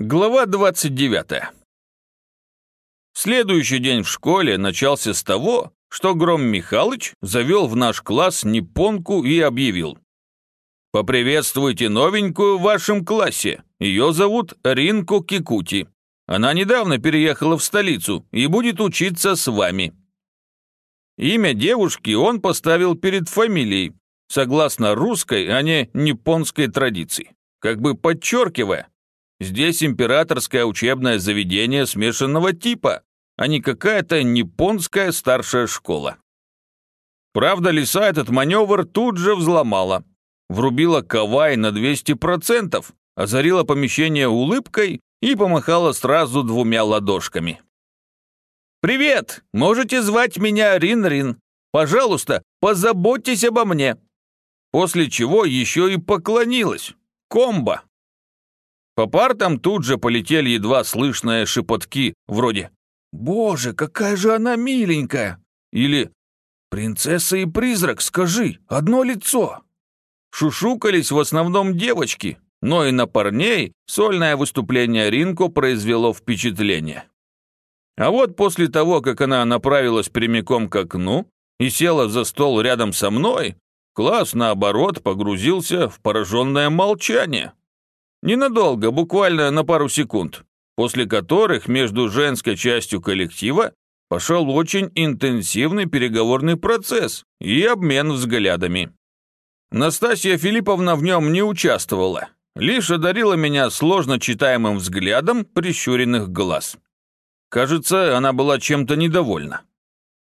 Глава 29. Следующий день в школе начался с того, что Гром Михалыч завел в наш класс Непонку и объявил. «Поприветствуйте новенькую в вашем классе. Ее зовут Ринко Кикути. Она недавно переехала в столицу и будет учиться с вами». Имя девушки он поставил перед фамилией, согласно русской, а не японской традиции, как бы подчеркивая, Здесь императорское учебное заведение смешанного типа, а не какая-то японская старшая школа. Правда, лиса этот маневр тут же взломала. Врубила кавай на 200%, озарила помещение улыбкой и помахала сразу двумя ладошками. «Привет! Можете звать меня Рин-Рин. Пожалуйста, позаботьтесь обо мне». После чего еще и поклонилась. Комбо. По партам тут же полетели едва слышные шепотки, вроде «Боже, какая же она миленькая!» или «Принцесса и призрак, скажи, одно лицо!» Шушукались в основном девочки, но и на парней сольное выступление Ринко произвело впечатление. А вот после того, как она направилась прямиком к окну и села за стол рядом со мной, класс, наоборот, погрузился в пораженное молчание. Ненадолго, буквально на пару секунд, после которых между женской частью коллектива пошел очень интенсивный переговорный процесс и обмен взглядами. Настасья Филипповна в нем не участвовала, лишь одарила меня сложно читаемым взглядом прищуренных глаз. Кажется, она была чем-то недовольна.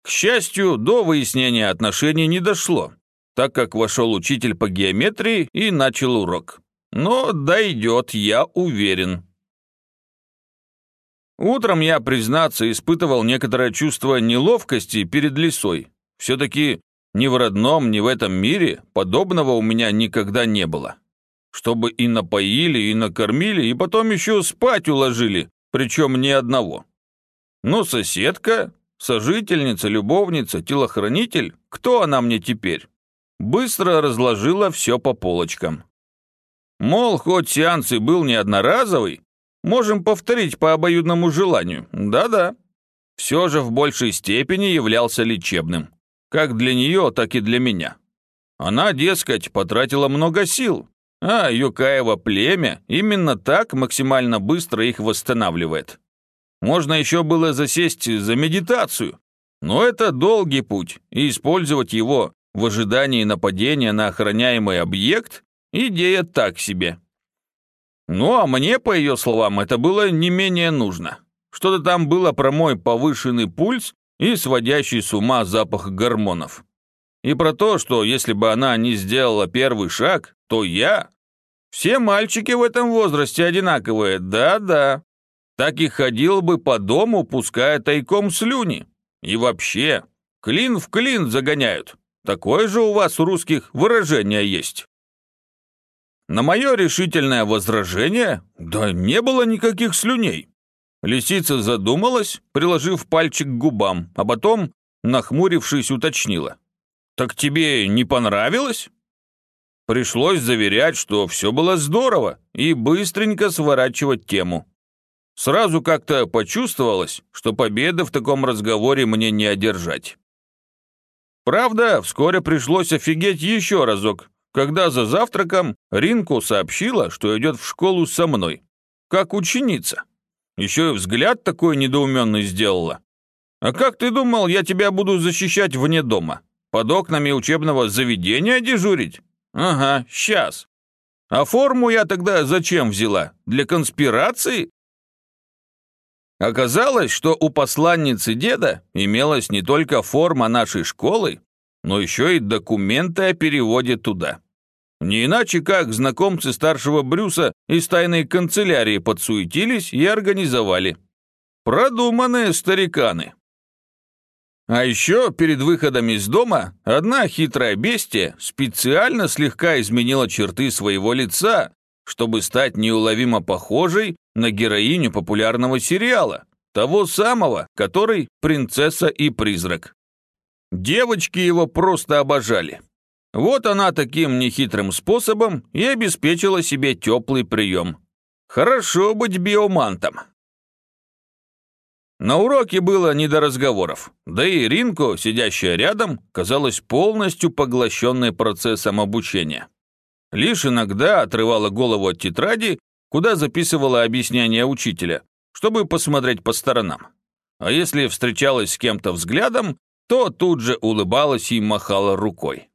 К счастью, до выяснения отношений не дошло, так как вошел учитель по геометрии и начал урок. Но дойдет, я уверен. Утром я, признаться, испытывал некоторое чувство неловкости перед лисой. Все-таки ни в родном, ни в этом мире подобного у меня никогда не было. Чтобы и напоили, и накормили, и потом еще спать уложили, причем ни одного. Но соседка, сожительница, любовница, телохранитель, кто она мне теперь? Быстро разложила все по полочкам. Мол, хоть сеанс и был не одноразовый, можем повторить по обоюдному желанию. Да-да. Все же в большей степени являлся лечебным. Как для нее, так и для меня. Она, дескать, потратила много сил, а Юкаева племя именно так максимально быстро их восстанавливает. Можно еще было засесть за медитацию, но это долгий путь, и использовать его в ожидании нападения на охраняемый объект Идея так себе. Ну, а мне, по ее словам, это было не менее нужно. Что-то там было про мой повышенный пульс и сводящий с ума запах гормонов. И про то, что если бы она не сделала первый шаг, то я... Все мальчики в этом возрасте одинаковые, да-да. Так и ходил бы по дому, пуская тайком слюни. И вообще, клин в клин загоняют. Такое же у вас у русских выражение есть. На мое решительное возражение, да не было никаких слюней. Лисица задумалась, приложив пальчик к губам, а потом, нахмурившись, уточнила. «Так тебе не понравилось?» Пришлось заверять, что все было здорово, и быстренько сворачивать тему. Сразу как-то почувствовалось, что победы в таком разговоре мне не одержать. Правда, вскоре пришлось офигеть еще разок, когда за завтраком Ринку сообщила, что идет в школу со мной, как ученица. Еще и взгляд такой недоуменный сделала. «А как ты думал, я тебя буду защищать вне дома? Под окнами учебного заведения дежурить? Ага, сейчас. А форму я тогда зачем взяла? Для конспирации?» Оказалось, что у посланницы деда имелась не только форма нашей школы, но еще и документы о переводе туда. Не иначе как знакомцы старшего Брюса из тайной канцелярии подсуетились и организовали. Продуманные стариканы. А еще перед выходом из дома одна хитрая бестия специально слегка изменила черты своего лица, чтобы стать неуловимо похожей на героиню популярного сериала, того самого, который «Принцесса и призрак». Девочки его просто обожали. Вот она таким нехитрым способом и обеспечила себе теплый прием. Хорошо быть биомантом. На уроке было не до разговоров, да и Ринко, сидящая рядом, казалась полностью поглощенной процессом обучения. Лишь иногда отрывала голову от тетради, куда записывала объяснение учителя, чтобы посмотреть по сторонам. А если встречалась с кем-то взглядом, то тут же улыбалась и махала рукой.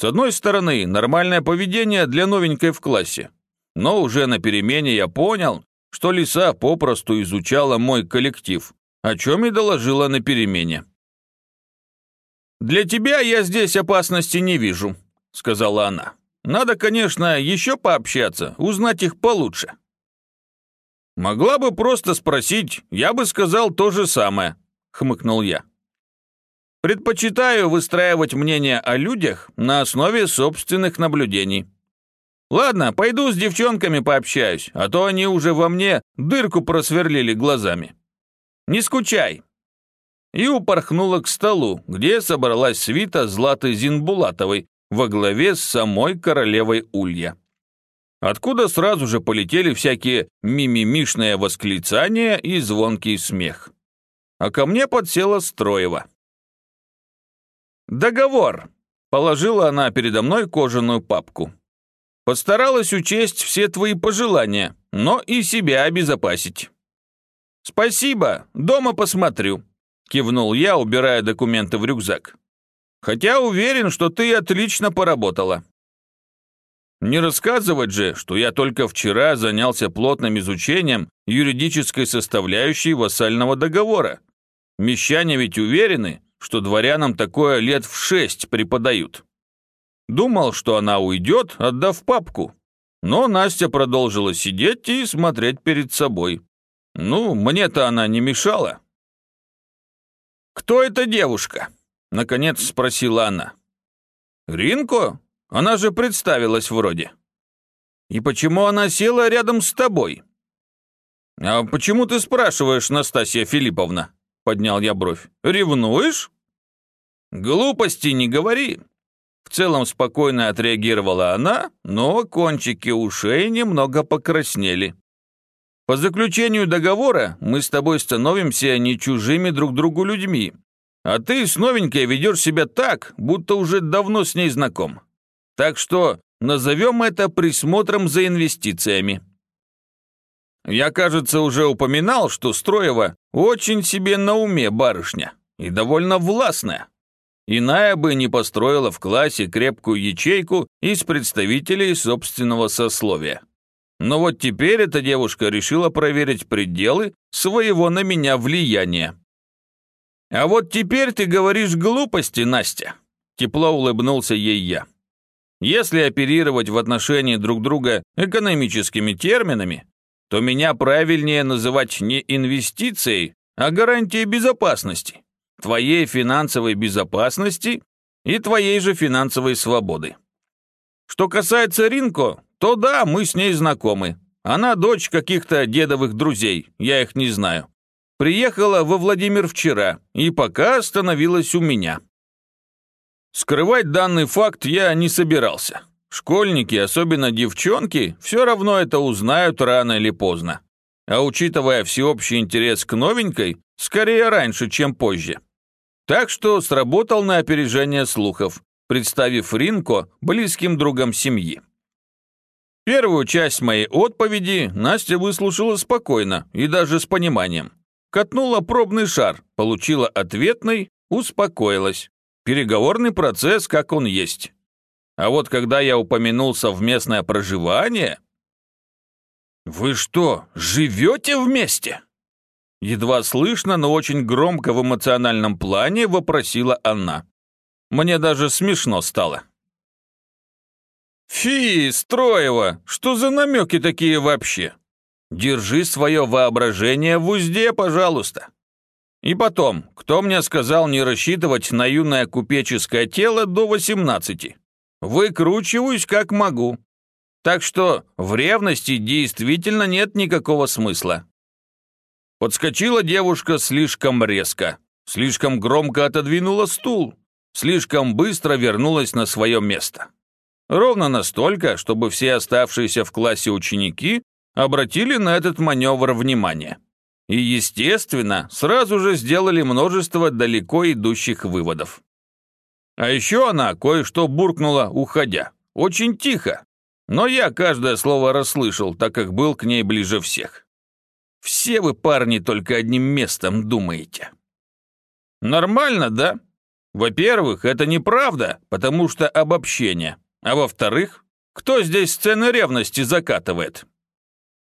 С одной стороны, нормальное поведение для новенькой в классе, но уже на перемене я понял, что лиса попросту изучала мой коллектив, о чем и доложила на перемене. «Для тебя я здесь опасности не вижу», — сказала она. «Надо, конечно, еще пообщаться, узнать их получше». «Могла бы просто спросить, я бы сказал то же самое», — хмыкнул я. «Предпочитаю выстраивать мнение о людях на основе собственных наблюдений», Ладно, пойду с девчонками пообщаюсь, а то они уже во мне дырку просверлили глазами. Не скучай. И упорхнула к столу, где собралась свита Златы Зинбулатовой во главе с самой королевой Улья. Откуда сразу же полетели всякие мимимишные восклицания и звонкий смех. А ко мне подсела Строева. «Договор!» — положила она передо мной кожаную папку. Постаралась учесть все твои пожелания, но и себя обезопасить». «Спасибо, дома посмотрю», — кивнул я, убирая документы в рюкзак. «Хотя уверен, что ты отлично поработала». Не рассказывать же, что я только вчера занялся плотным изучением юридической составляющей вассального договора. Мещане ведь уверены, что дворянам такое лет в шесть преподают. Думал, что она уйдет, отдав папку. Но Настя продолжила сидеть и смотреть перед собой. Ну, мне-то она не мешала. «Кто эта девушка?» — наконец спросила она. «Ринко? Она же представилась вроде». «И почему она села рядом с тобой?» «А почему ты спрашиваешь, Настасья Филипповна?» — поднял я бровь. «Ревнуешь?» «Глупости не говори. В целом спокойно отреагировала она, но кончики ушей немного покраснели. По заключению договора мы с тобой становимся не чужими друг другу людьми, а ты с новенькой ведешь себя так, будто уже давно с ней знаком. Так что назовем это присмотром за инвестициями. Я, кажется, уже упоминал, что Строева очень себе на уме барышня и довольно властная. Иная бы не построила в классе крепкую ячейку из представителей собственного сословия. Но вот теперь эта девушка решила проверить пределы своего на меня влияния. «А вот теперь ты говоришь глупости, Настя», – тепло улыбнулся ей я. «Если оперировать в отношении друг друга экономическими терминами, то меня правильнее называть не инвестицией, а гарантией безопасности твоей финансовой безопасности и твоей же финансовой свободы. Что касается Ринко, то да, мы с ней знакомы. Она дочь каких-то дедовых друзей, я их не знаю. Приехала во Владимир вчера и пока остановилась у меня. Скрывать данный факт я не собирался. Школьники, особенно девчонки, все равно это узнают рано или поздно. А учитывая всеобщий интерес к новенькой, скорее раньше, чем позже. Так что сработал на опережение слухов, представив Ринко близким другом семьи. Первую часть моей отповеди Настя выслушала спокойно и даже с пониманием. Катнула пробный шар, получила ответный, успокоилась. Переговорный процесс, как он есть. А вот когда я упомянул совместное проживание... «Вы что, живете вместе?» Едва слышно, но очень громко в эмоциональном плане вопросила она. Мне даже смешно стало. «Фи, Строева, что за намеки такие вообще? Держи свое воображение в узде, пожалуйста. И потом, кто мне сказал не рассчитывать на юное купеческое тело до 18? Выкручиваюсь как могу. Так что в ревности действительно нет никакого смысла. Подскочила девушка слишком резко, слишком громко отодвинула стул, слишком быстро вернулась на свое место. Ровно настолько, чтобы все оставшиеся в классе ученики обратили на этот маневр внимание. И, естественно, сразу же сделали множество далеко идущих выводов. А еще она кое-что буркнула, уходя. Очень тихо. Но я каждое слово расслышал, так как был к ней ближе всех. Все вы, парни, только одним местом думаете. Нормально, да? Во-первых, это неправда, потому что обобщение. А во-вторых, кто здесь сцены ревности закатывает?